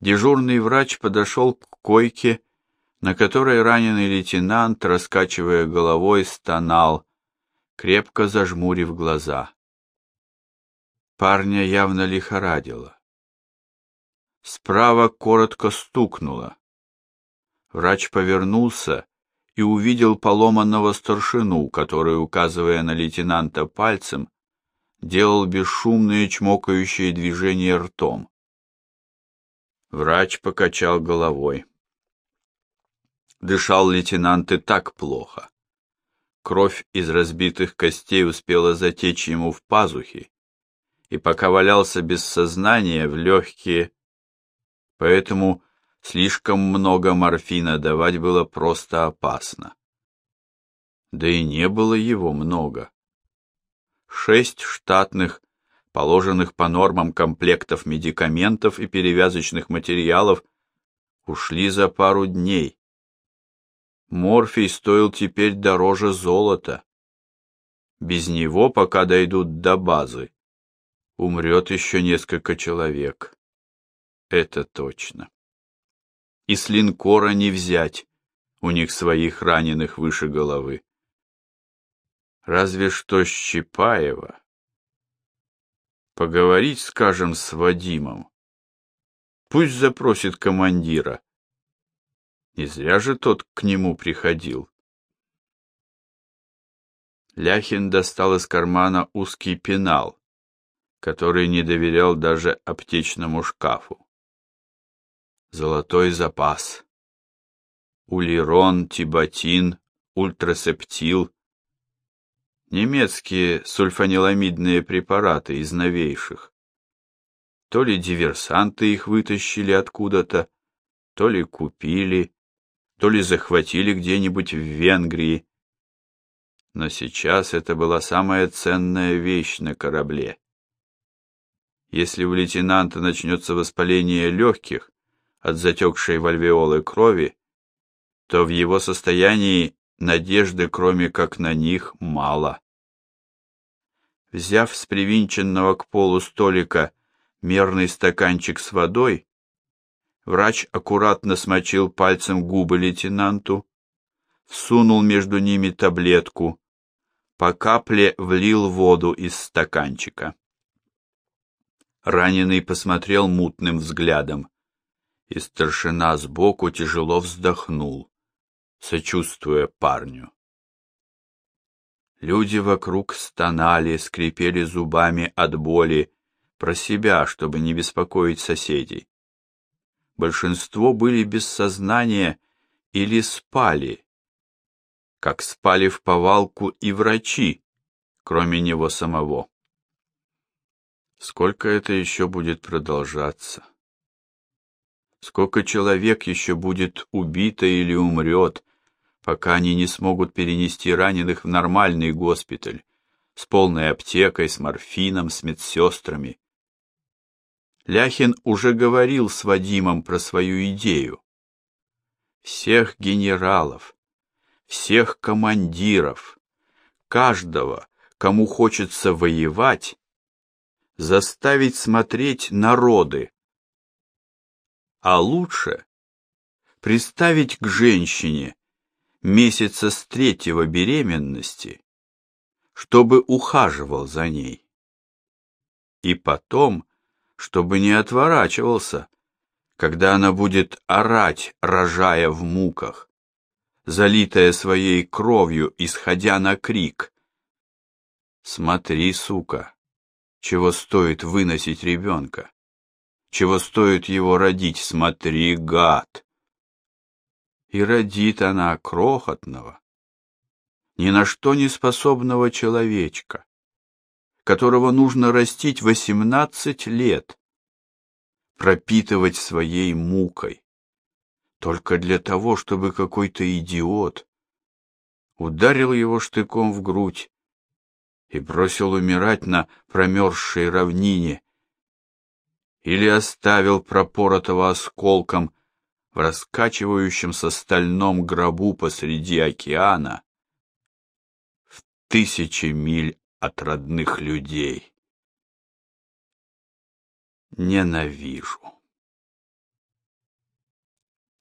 Дежурный врач подошел к койке, на которой раненый лейтенант, раскачивая головой, стонал, крепко зажмурив глаза. Парня явно лихорадило. Справа коротко стукнуло. Врач повернулся и увидел поломанного старшину, который, указывая на лейтенанта пальцем, делал бесшумные чмокающие движения ртом. Врач покачал головой. Дышал лейтенант и так плохо. Кровь из разбитых костей успела затечь ему в пазухи, и пока валялся без сознания в легкие, поэтому слишком много морфина давать было просто опасно. Да и не было его много. Шесть штатных, положенных по нормам комплектов медикаментов и перевязочных материалов, ушли за пару дней. Морфий стоил теперь дороже золота. Без него, пока дойдут до базы, умрет еще несколько человек. Это точно. И с линкора не взять, у них своих раненых выше головы. Разве что Щипаева. Поговорить, скажем, с Вадимом. Пусть запросит командира. Не зря же тот к нему приходил. Ляхин достал из кармана узкий пенал, который не доверял даже аптечному шкафу. Золотой запас. Улирон, тибатин, ультрасептил. Немецкие сульфаниламидные препараты из новейших. То ли диверсанты их вытащили откуда-то, то ли купили, то ли захватили где-нибудь в Венгрии. Но сейчас это была самая ценная вещь на корабле. Если у лейтенанта начнется воспаление легких от затекшей в альвеолы крови, то в его состоянии надежды, кроме как на них, мало. Взяв с привинченного к полу столика мерный стаканчик с водой, врач аккуратно смочил пальцем губы лейтенанту, всунул между ними таблетку, по капле влил воду из стаканчика. Раненый посмотрел мутным взглядом, и старшина сбоку тяжело вздохнул, сочувствуя парню. Люди вокруг стонали, скрипели зубами от боли, про себя, чтобы не беспокоить соседей. Большинство были без сознания или спали, как спали в повалку и врачи, кроме него самого. Сколько это еще будет продолжаться? Сколько человек еще будет убито или умрет, пока они не смогут перенести раненых в нормальный госпиталь с полной аптекой, с морфином, с медсестрами? Ляхин уже говорил с Вадимом про свою идею. Всех генералов, всех командиров, каждого, кому хочется воевать, заставить смотреть народы. А лучше приставить к женщине месяца с третьего беременности, чтобы ухаживал за ней. И потом, чтобы не отворачивался, когда она будет орать, рожая в муках, залитая своей кровью, исходя на крик. Смотри, сука, чего стоит выносить ребенка? Чего стоит его родить? Смотри, гад! И родит она крохотного, ни на что не способного человечка, которого нужно растить восемнадцать лет, пропитывать своей мукой, только для того, чтобы какой-то идиот ударил его штыком в грудь и бросил умирать на промерзшей равнине, или оставил пропоротого осколком в раскачивающемся стальном гробу посреди океана в тысячи миль от родных людей. Ненавижу.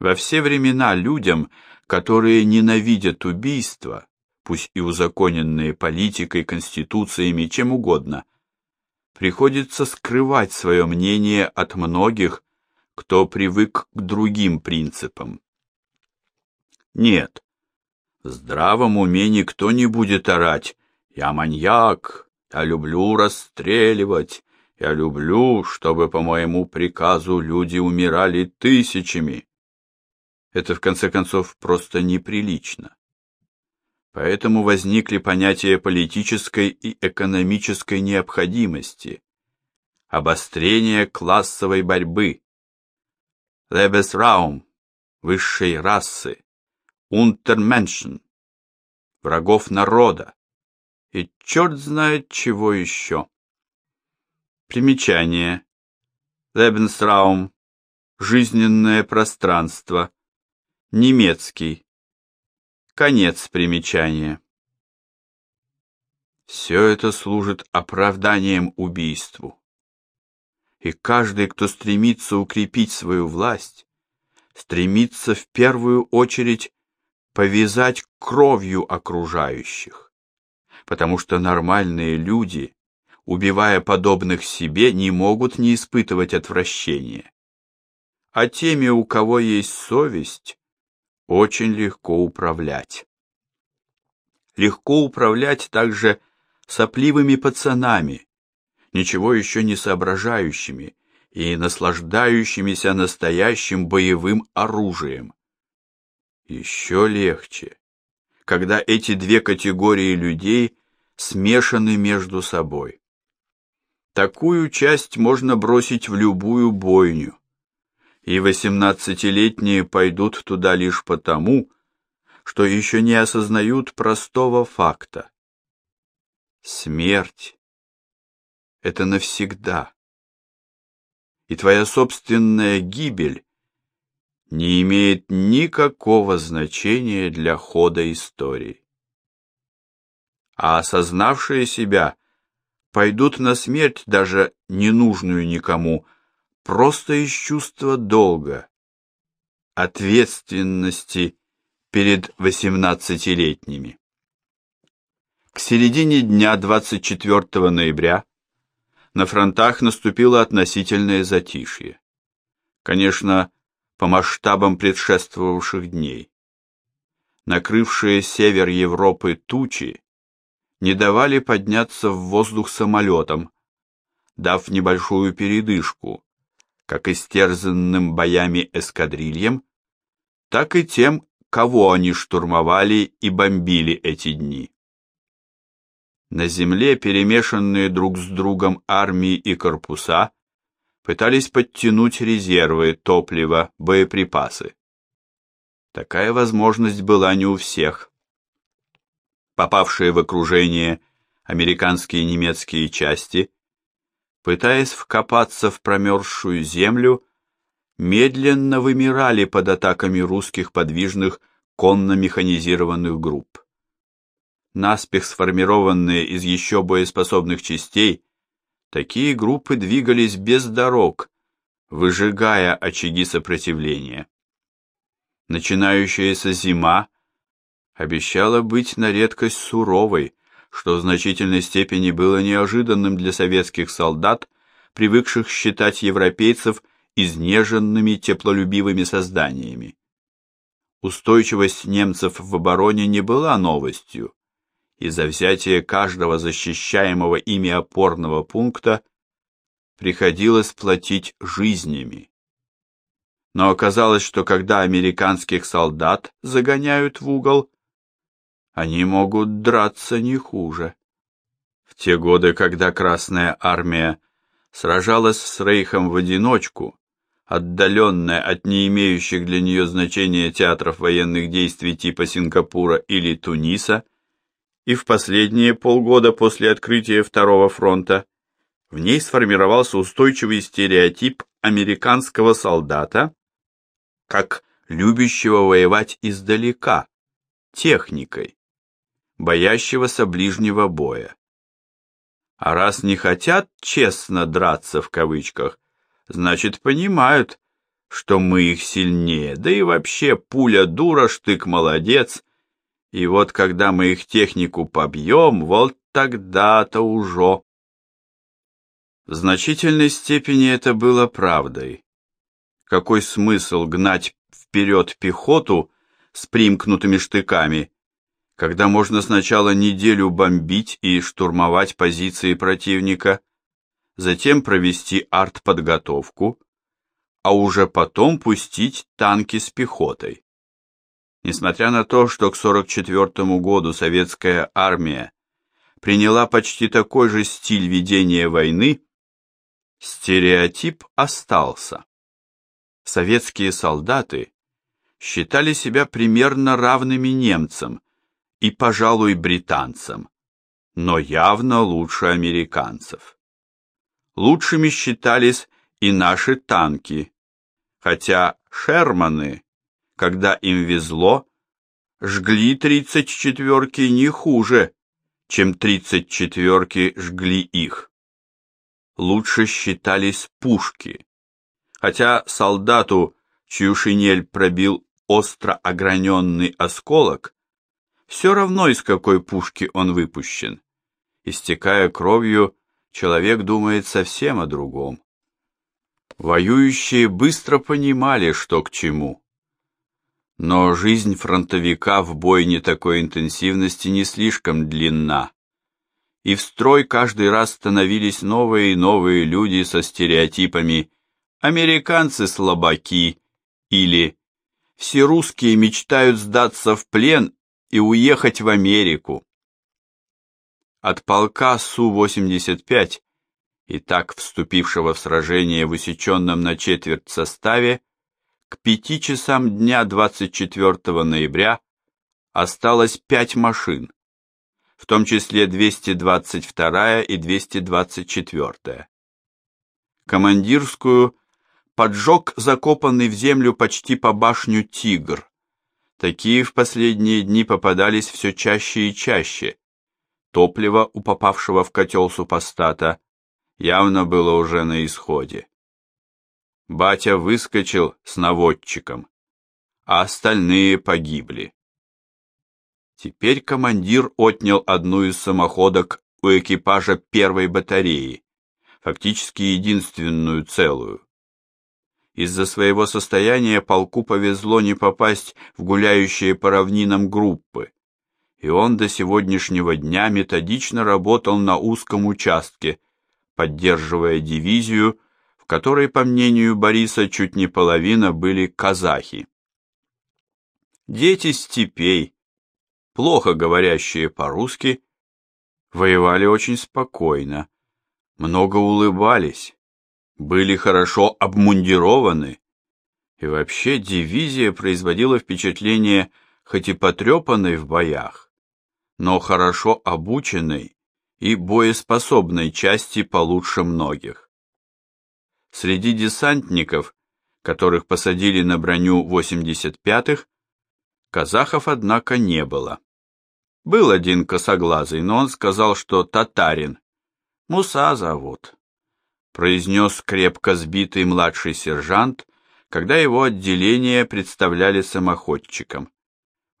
Во все времена людям, которые ненавидят убийства, пусть и узаконенные политикой, конституциями, чем угодно, приходится скрывать свое мнение от многих, кто привык к другим принципам. Нет, в здравом уме никто не будет орать «Я маньяк, я люблю расстреливать, я люблю, чтобы по моему приказу люди умирали тысячами». Это, в конце концов, просто неприлично. Поэтому возникли понятия политической и экономической необходимости, обострения классовой борьбы, Lebensraum, высшей расы, Untermenschen, врагов народа, и черт знает чего еще. Примечание. Lebensraum, жизненное пространство, немецкий, Конец примечания. Все это служит оправданием убийству. И каждый, кто стремится укрепить свою власть, стремится в первую очередь повязать кровью окружающих, потому что нормальные люди, убивая подобных себе, не могут не испытывать отвращения. А теми, у кого есть совесть, очень легко управлять. Легко управлять также сопливыми пацанами, ничего еще не соображающими и наслаждающимися настоящим боевым оружием. Еще легче, когда эти две категории людей смешаны между собой. Такую часть можно бросить в любую бойню, и восемнадцатилетние пойдут туда лишь потому, что еще не осознают простого факта. Смерть — это навсегда. И твоя собственная гибель не имеет никакого значения для хода истории. А осознавшие себя пойдут на смерть даже ненужную никому, просто из чувства долга, ответственности перед восемнадцатилетними. К середине дня 24 ноября на фронтах наступило относительное затишье. Конечно, по масштабам предшествовавших дней. Накрывшие север Европы тучи не давали подняться в воздух самолетам, дав небольшую передышку, как истерзанным боями эскадрильям, так и тем, кого они штурмовали и бомбили эти дни. На земле перемешанные друг с другом армии и корпуса пытались подтянуть резервы, топливо, боеприпасы. Такая возможность была не у всех. Попавшие в окружение американские и немецкие части пытаясь вкопаться в промерзшую землю, медленно вымирали под атаками русских подвижных конно-механизированных групп. Наспех сформированные из еще боеспособных частей, такие группы двигались без дорог, выжигая очаги сопротивления. Начинающаяся зима обещала быть на редкость суровой, что в значительной степени было неожиданным для советских солдат, привыкших считать европейцев изнеженными теплолюбивыми созданиями. Устойчивость немцев в обороне не была новостью, и за взятие каждого защищаемого ими опорного пункта приходилось платить жизнями. Но оказалось, что когда американских солдат загоняют в угол, они могут драться не хуже. В те годы, когда Красная Армия сражалась с Рейхом в одиночку, отдаленная от не имеющих для нее значения театров военных действий типа Сингапура или Туниса, и в последние полгода после открытия Второго фронта в ней сформировался устойчивый стереотип американского солдата как любящего воевать издалека, техникой, боящегося ближнего боя. А раз не хотят честно драться в кавычках, значит понимают, что мы их сильнее, да и вообще пуля дура, штык молодец. И вот когда мы их технику побьем, вот тогда-то уже. В значительной степени это было правдой. Какой смысл гнать вперед пехоту с примкнутыми штыками, когда можно сначала неделю бомбить и штурмовать позиции противника, затем провести артподготовку, а уже потом пустить танки с пехотой. Несмотря на то, что к 44 году советская армия приняла почти такой же стиль ведения войны, стереотип остался. Советские солдаты считали себя примерно равными немцам и, пожалуй, британцам, но явно лучше американцев. Лучшими считались и наши танки, хотя Шерманы, когда им везло, жгли тридцать четверки не хуже, чем тридцать четверки жгли их. Лучше считались пушки, хотя солдату, чью шинель пробил остро ограненный осколок, все равно из какой пушки он выпущен. Истекая кровью, человек думает совсем о другом. Воюющие быстро понимали, что к чему. Но жизнь фронтовика в бойне такой интенсивности не слишком длинна. И в строй каждый раз становились новые и новые люди со стереотипами «американцы слабаки» или «все русские мечтают сдаться в плен и уехать в Америку. От полка Су-85, и так вступившего в сражение в усеченном на четверть составе, к пяти часам дня 24 ноября осталось пять машин, в том числе 222 и 224. Командирскую поджег закопанный в землю почти по башню «Тигр», Такие в последние дни попадались все чаще и чаще. Топливо у попавшего в котел супостата явно было уже на исходе. Батя выскочил с наводчиком, а остальные погибли. Теперь командир отнял одну из самоходок у экипажа первой батареи, фактически единственную целую. Из-за своего состояния полку повезло не попасть в гуляющие по равнинам группы, и он до сегодняшнего дня методично работал на узком участке, поддерживая дивизию, которой, по мнению Бориса, чуть не половина были казахи. Дети степей, плохо говорящие по-русски, воевали очень спокойно, много улыбались, были хорошо обмундированы, и вообще дивизия производила впечатление хоть и потрепанной в боях, но хорошо обученной и боеспособной части получше многих. Среди десантников, которых посадили на броню 85-х, казахов, однако, не было. Был один косоглазый, но он сказал, что татарин. Муса зовут произнес крепко сбитый младший сержант, когда его отделение представляли самоходчиком.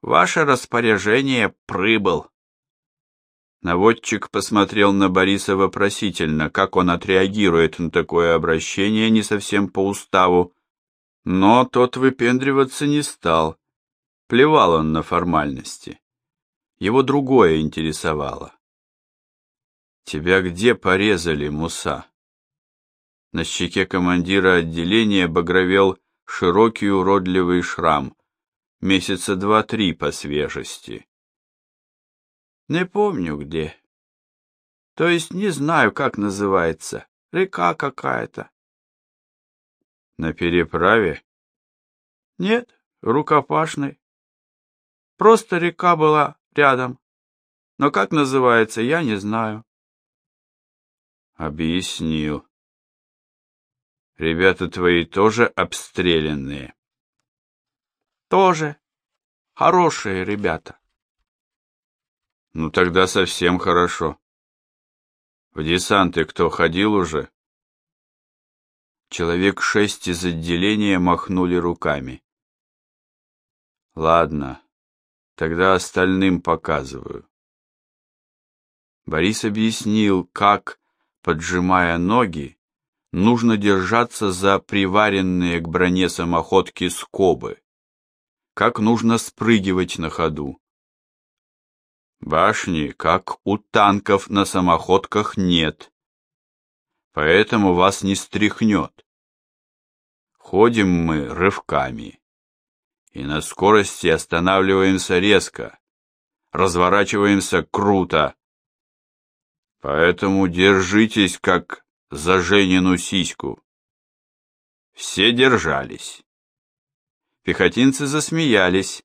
Ваше распоряжение прибыл. Наводчик посмотрел на Бориса вопросительно, как он отреагирует на такое обращение не совсем по уставу, но тот выпендриваться не стал. Плевал он на формальности. Его другое интересовало. «Тебя где порезали, Муса?» На щеке командира отделения багровел широкий уродливый шрам, месяца два-три по свежести. Не помню где. То есть не знаю, как называется. Река какая-то. На переправе? Нет, рукопашной. Просто река была рядом. Но как называется, я не знаю. Объяснил. Ребята твои тоже обстрелянные? Тоже. Хорошие ребята. Ну тогда совсем хорошо. В десанты кто ходил уже? Человек шесть из отделения махнули руками. Ладно, тогда остальным показываю. Борис объяснил, как, поджимая ноги, нужно держаться за приваренные к броне самоходки скобы, как нужно спрыгивать на ходу. Башни, как у танков на самоходках, нет, поэтому вас не стряхнет. Ходим мы рывками и на скорости останавливаемся резко, разворачиваемся круто. Поэтому держитесь, как за Женину сиську. Все держались. Пехотинцы засмеялись.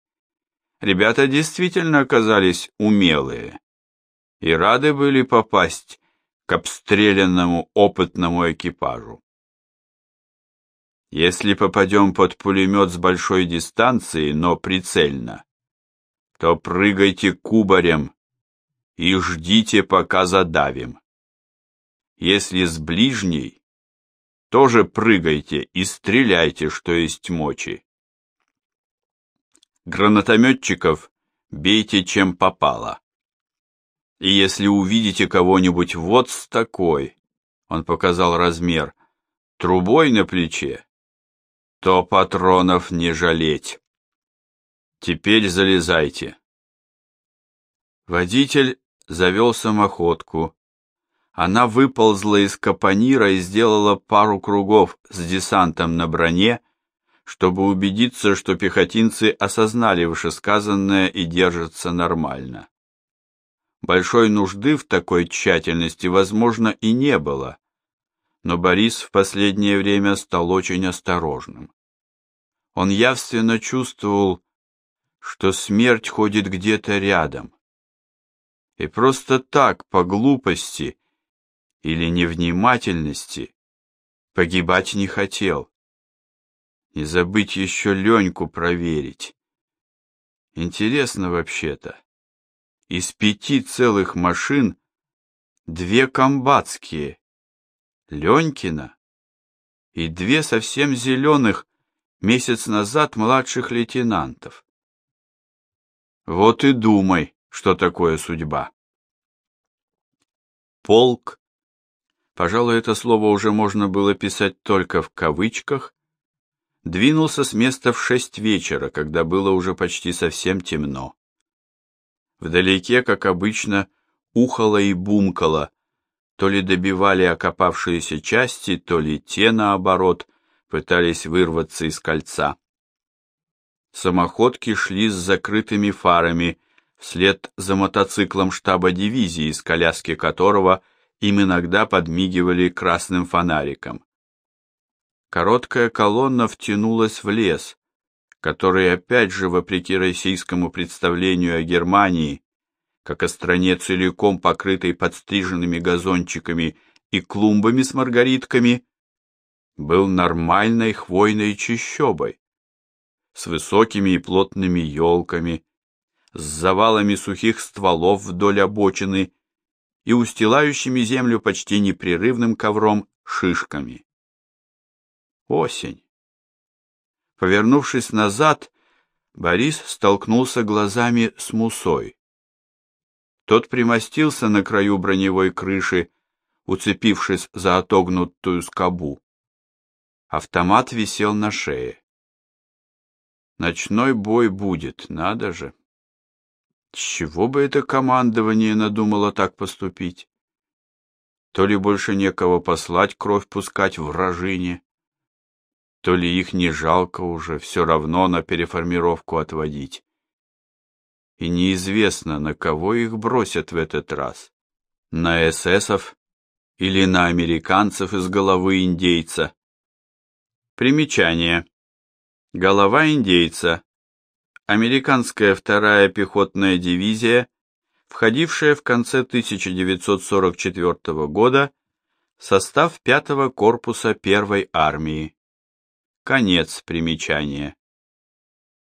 Ребята действительно оказались умелые и рады были попасть к обстрелянному опытному экипажу. Если попадем под пулемет с большой дистанции, но прицельно, то прыгайте кубарем и ждите, пока задавим. Если с ближней, тоже прыгайте и стреляйте, что есть мочи. Гранатометчиков бейте чем попало. И если увидите кого-нибудь вот с такой, он показал размер, трубой на плече, то патронов не жалеть. Теперь залезайте. Водитель завел самоходку. Она выползла из капонира и сделала пару кругов с десантом на броне, чтобы убедиться, что пехотинцы осознали вышесказанное и держатся нормально. Большой нужды в такой тщательности, возможно, и не было, но Борис в последнее время стал очень осторожным. Он явственно чувствовал, что смерть ходит где-то рядом. И просто так, по глупости или невнимательности, погибать не хотел. И забыть еще Леньку проверить. Интересно вообще-то. Из пяти целых машин две комбатские, Ленькина и две совсем зеленых месяц назад младших лейтенантов. Вот и думай, что такое судьба. Полк, пожалуй, это слово уже можно было писать только в кавычках, двинулся с места в шесть вечера, когда было уже почти совсем темно. Вдалеке, как обычно, ухало и бумкало, то ли добивали окопавшиеся части, то ли те, наоборот, пытались вырваться из кольца. Самоходки шли с закрытыми фарами, вслед за мотоциклом штаба дивизии, из коляски которого им иногда подмигивали красным фонариком. Короткая колонна втянулась в лес, который опять же, вопреки российскому представлению о Германии, как о стране целиком покрытой подстриженными газончиками и клумбами с маргаритками, был нормальной хвойной чащобой, с высокими и плотными елками, с завалами сухих стволов вдоль обочины и устилающими землю почти непрерывным ковром шишками. Осень. Повернувшись назад, Борис столкнулся глазами с Мусой. Тот примостился на краю броневой крыши, уцепившись за отогнутую скобу. Автомат висел на шее. Ночной бой будет, надо же. С чего бы это командование надумало так поступить? То ли больше некого послать кровь пускать в вражине, то ли их не жалко уже, все равно на переформировку отводить и неизвестно, на кого их бросят в этот раз. На эсэсов или на американцев из головы индейца. Примечание. Голова индейца. Американская вторая пехотная дивизия, входившая в конце 1944 года в состав пятого корпуса первой армии. Конец примечания.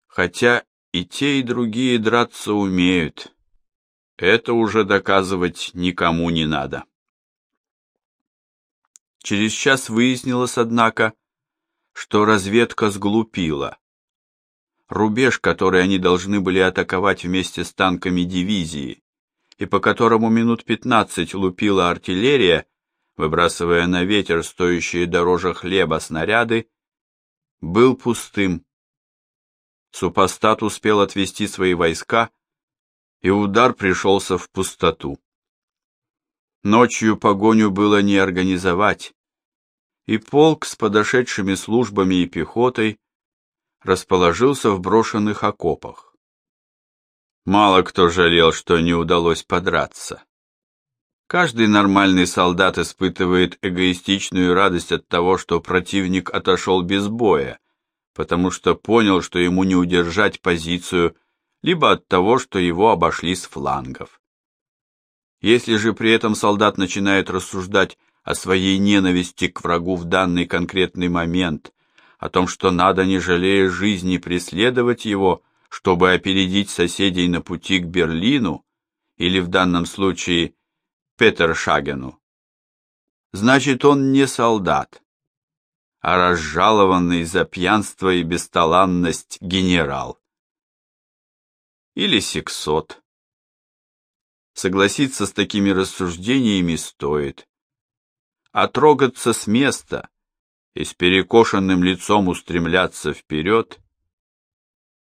Хотя и те, и другие драться умеют. Это уже доказывать никому не надо. Через час выяснилось, однако, что разведка сглупила. Рубеж, который они должны были атаковать вместе с танками дивизии, и по которому минут пятнадцать лупила артиллерия, выбрасывая на ветер стоящие дороже хлеба снаряды, был пустым. Супостат успел отвести свои войска, и удар пришелся в пустоту. Ночью погоню было не организовать, и полк с подошедшими службами и пехотой расположился в брошенных окопах. Мало кто жалел, что не удалось подраться. Каждый нормальный солдат испытывает эгоистичную радость от того, что противник отошел без боя, потому что понял, что ему не удержать позицию, либо от того, что его обошли с флангов. Если же при этом солдат начинает рассуждать о своей ненависти к врагу в данный конкретный момент, о том, что надо, не жалея жизни, преследовать его, чтобы опередить соседей на пути к Берлину, или в данном случае Петершагену, значит, он не солдат, а разжалованный за пьянство и бесталанность генерал. Или сексот. Согласиться с такими рассуждениями стоит. А трогаться с места и с перекошенным лицом устремляться вперед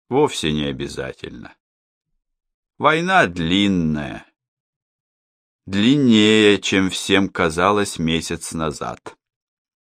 вовсе не обязательно. Война длинная, длиннее, чем всем казалось месяц назад.